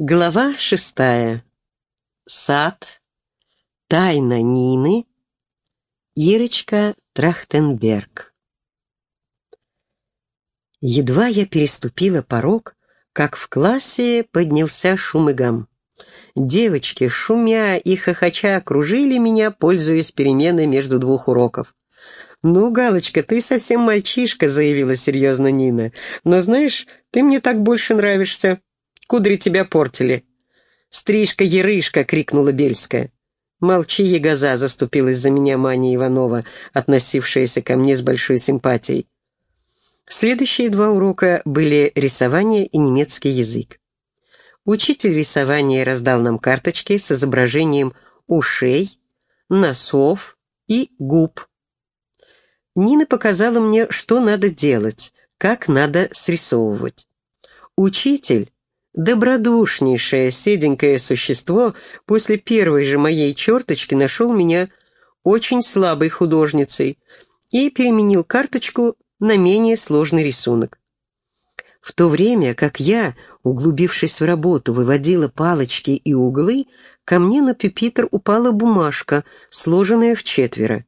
Глава шестая. Сад. Тайна Нины. Ирочка Трахтенберг. Едва я переступила порог, как в классе поднялся шум и гам. Девочки, шумя и хохоча, окружили меня, пользуясь переменой между двух уроков. «Ну, Галочка, ты совсем мальчишка», — заявила серьезно Нина. «Но знаешь, ты мне так больше нравишься. Кудри тебя портили». «Стрижка-ерышка!» — крикнула Бельская. «Молчи, ягоза!» — заступилась за меня Маня Иванова, относившаяся ко мне с большой симпатией. Следующие два урока были рисование и немецкий язык. Учитель рисования раздал нам карточки с изображением ушей, носов и губ. Нина показала мне, что надо делать, как надо срисовывать. Учитель Добродушнейшее, седенькое существо после первой же моей черточки нашел меня очень слабой художницей и переменил карточку на менее сложный рисунок. В то время, как я, углубившись в работу, выводила палочки и углы, ко мне на пюпитр упала бумажка, сложенная в четверо.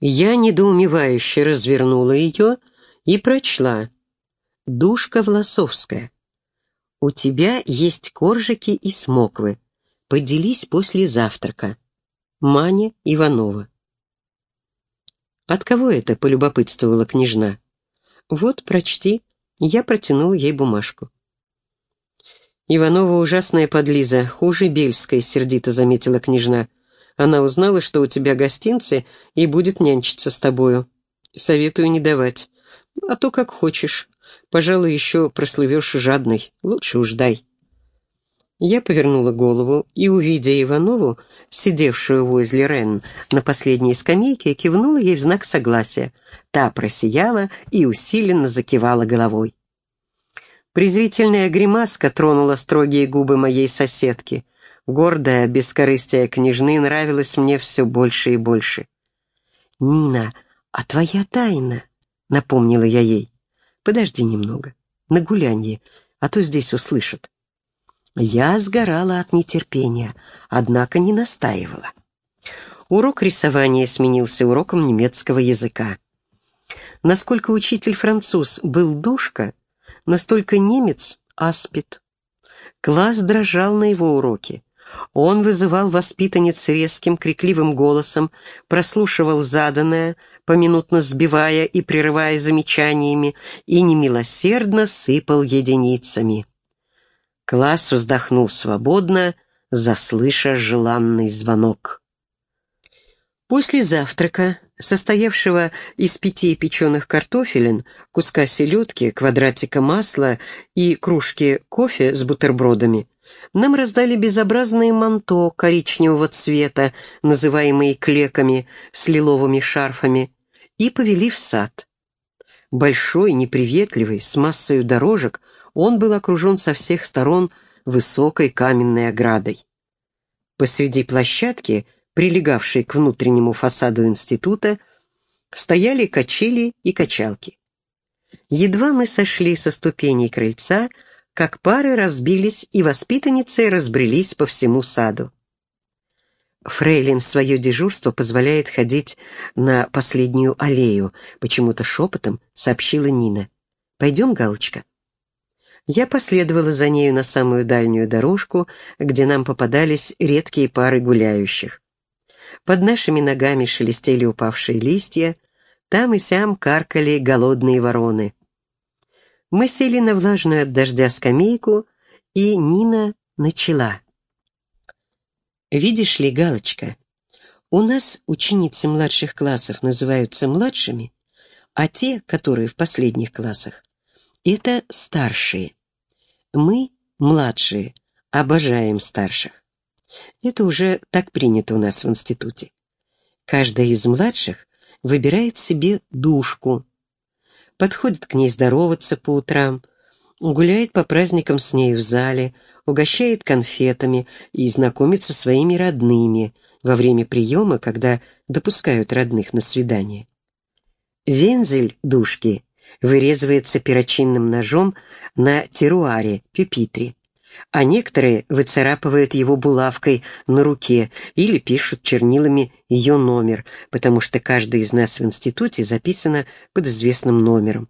Я недоумевающе развернула ее и прочла. «Душка Власовская». «У тебя есть коржики и смоквы. Поделись после завтрака. Маня Иванова». «От кого это?» — полюбопытствовала княжна. «Вот, прочти». Я протянул ей бумажку. «Иванова ужасная подлиза, хуже Бельской», — сердито заметила княжна. «Она узнала, что у тебя гостинцы, и будет нянчиться с тобою. Советую не давать. А то как хочешь. Пожалуй, еще прослывешь жадной. Лучше уж дай». Я повернула голову и, увидя Иванову, сидевшую возле Рен на последней скамейке, кивнула ей в знак согласия. Та просияла и усиленно закивала головой. Презрительная гримаска тронула строгие губы моей соседки. Гордая, бескорыстия княжны нравилась мне все больше и больше. «Нина, а твоя тайна?» — напомнила я ей. Подожди немного, на гулянье, а то здесь услышат. Я сгорала от нетерпения, однако не настаивала. Урок рисования сменился уроком немецкого языка. Насколько учитель француз был душка, настолько немец — аспид. Класс дрожал на его уроке. Он вызывал воспитанниц резким, крикливым голосом, прослушивал заданное, поминутно сбивая и прерывая замечаниями, и немилосердно сыпал единицами. Класс вздохнул свободно, заслыша желанный звонок. После завтрака, состоявшего из пяти печеных картофелин, куска селедки, квадратика масла и кружки кофе с бутербродами, нам раздали безобразные манто коричневого цвета, называемые клеками, с лиловыми шарфами, и повели в сад. Большой, неприветливый, с массой дорожек, он был окружен со всех сторон высокой каменной оградой. Посреди площадки, прилегавшей к внутреннему фасаду института, стояли качели и качалки. Едва мы сошли со ступеней крыльца, как пары разбились и воспитанницы разбрелись по всему саду. Фрейлин свое дежурство позволяет ходить на последнюю аллею, почему-то шепотом сообщила Нина. «Пойдем, Галочка?» Я последовала за нею на самую дальнюю дорожку, где нам попадались редкие пары гуляющих. Под нашими ногами шелестели упавшие листья, там и сям каркали голодные вороны. Мы сели на влажную от дождя скамейку, и Нина начала. Видишь ли, Галочка, у нас ученицы младших классов называются младшими, а те, которые в последних классах, это старшие. Мы, младшие, обожаем старших. Это уже так принято у нас в институте. Каждая из младших выбирает себе душку, подходит к ней здороваться по утрам, гуляет по праздникам с ней в зале, угощает конфетами и знакомится со своими родными во время приема, когда допускают родных на свидание. Вензель душки вырезывается перочинным ножом на теруаре, пюпитре, а некоторые выцарапывают его булавкой на руке или пишут чернилами ее номер, потому что каждый из нас в институте записано под известным номером.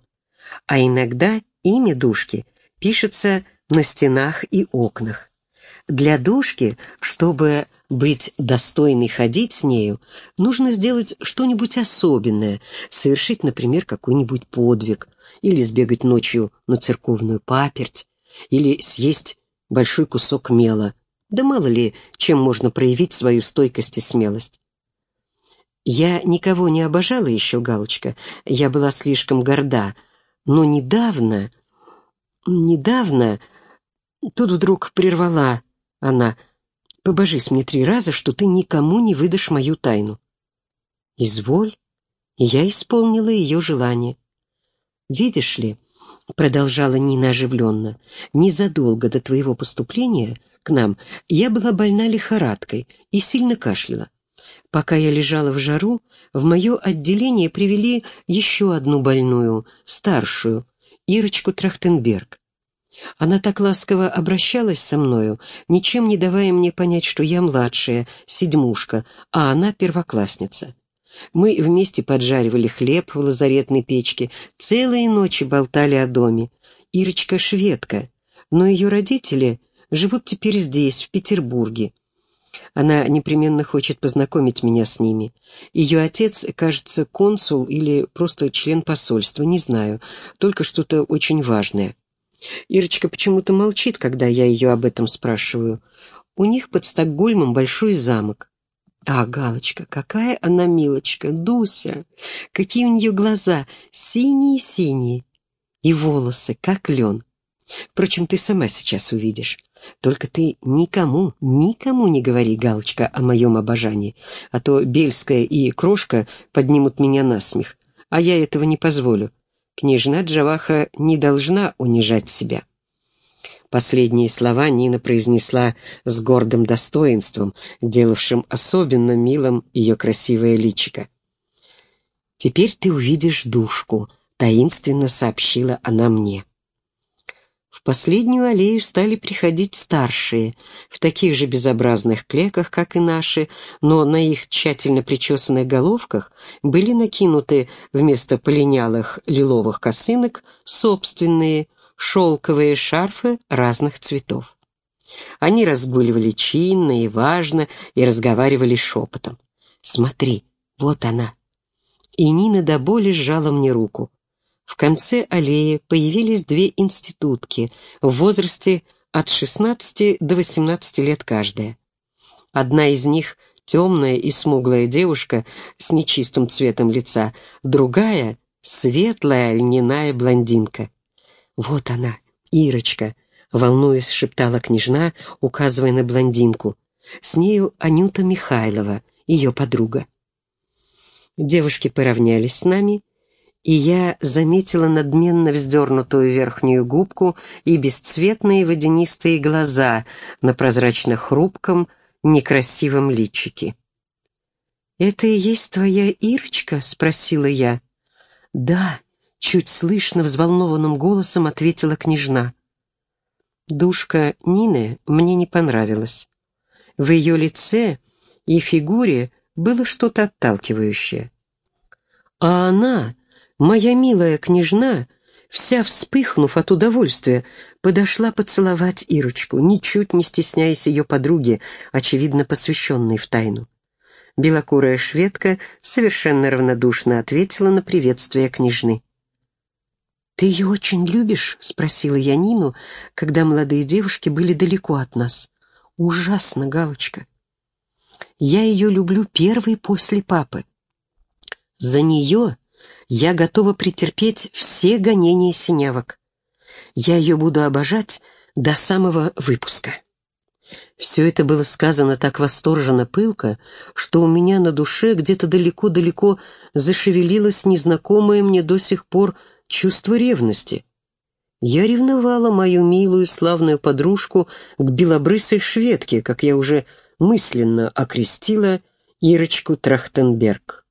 А иногда имя душки пишется на стенах и окнах. Для душки, чтобы быть достойной ходить с нею, нужно сделать что-нибудь особенное, совершить, например, какой-нибудь подвиг, или сбегать ночью на церковную паперть, или съесть большой кусок мела. Да мало ли, чем можно проявить свою стойкость и смелость. Я никого не обожала еще, Галочка, я была слишком горда, но недавно, недавно, тут вдруг прервала она, побожись мне три раза, что ты никому не выдашь мою тайну. Изволь, я исполнила ее желание. Видишь ли, продолжала Нина оживленно, незадолго до твоего поступления к нам я была больна лихорадкой и сильно кашляла. Пока я лежала в жару, в мое отделение привели еще одну больную, старшую, Ирочку Трахтенберг. Она так ласково обращалась со мною, ничем не давая мне понять, что я младшая, седьмушка, а она первоклассница. Мы вместе поджаривали хлеб в лазаретной печке, целые ночи болтали о доме. Ирочка шведка, но ее родители живут теперь здесь, в Петербурге. Она непременно хочет познакомить меня с ними. Ее отец, кажется, консул или просто член посольства, не знаю, только что-то очень важное. Ирочка почему-то молчит, когда я ее об этом спрашиваю. У них под Стокгольмом большой замок. А, Галочка, какая она милочка, Дуся! Какие у нее глаза, синие-синие, и волосы, как лен. Впрочем, ты сама сейчас увидишь. Только ты никому, никому не говори, Галочка, о моем обожании, а то Бельская и Крошка поднимут меня на смех, а я этого не позволю. Княжна Джаваха не должна унижать себя. Последние слова Нина произнесла с гордым достоинством, делавшим особенно милым ее красивое личико. «Теперь ты увидишь душку», — таинственно сообщила она мне. В последнюю аллею стали приходить старшие, в таких же безобразных клеках, как и наши, но на их тщательно причесанных головках были накинуты вместо полинялых лиловых косынок собственные шелковые шарфы разных цветов. Они разгуливали чинно и важно и разговаривали шепотом. «Смотри, вот она!» И Нина до боли сжала мне руку. В конце аллеи появились две институтки в возрасте от 16 до 18 лет каждая. Одна из них — темная и смуглая девушка с нечистым цветом лица, другая — светлая льняная блондинка. «Вот она, Ирочка», — волнуясь, шептала княжна, указывая на блондинку. «С нею Анюта Михайлова, ее подруга». Девушки поравнялись с нами — и я заметила надменно вздернутую верхнюю губку и бесцветные водянистые глаза на прозрачно-хрупком, некрасивом личике. «Это и есть твоя Ирочка?» — спросила я. «Да», — чуть слышно взволнованным голосом ответила княжна. Душка Нины мне не понравилась. В ее лице и фигуре было что-то отталкивающее. А она Моя милая княжна, вся вспыхнув от удовольствия, подошла поцеловать Ирочку, ничуть не стесняясь ее подруги, очевидно посвященной в тайну. Белокурая шведка совершенно равнодушно ответила на приветствие княжны. «Ты ее очень любишь?» — спросила я Нину, когда молодые девушки были далеко от нас. «Ужасно, Галочка. Я ее люблю первой после папы. За нее я готова претерпеть все гонения синявок. Я ее буду обожать до самого выпуска. Все это было сказано так восторженно пылко, что у меня на душе где-то далеко-далеко зашевелилось незнакомое мне до сих пор чувство ревности. Я ревновала мою милую славную подружку к белобрысой шведке, как я уже мысленно окрестила Ирочку Трахтенберг.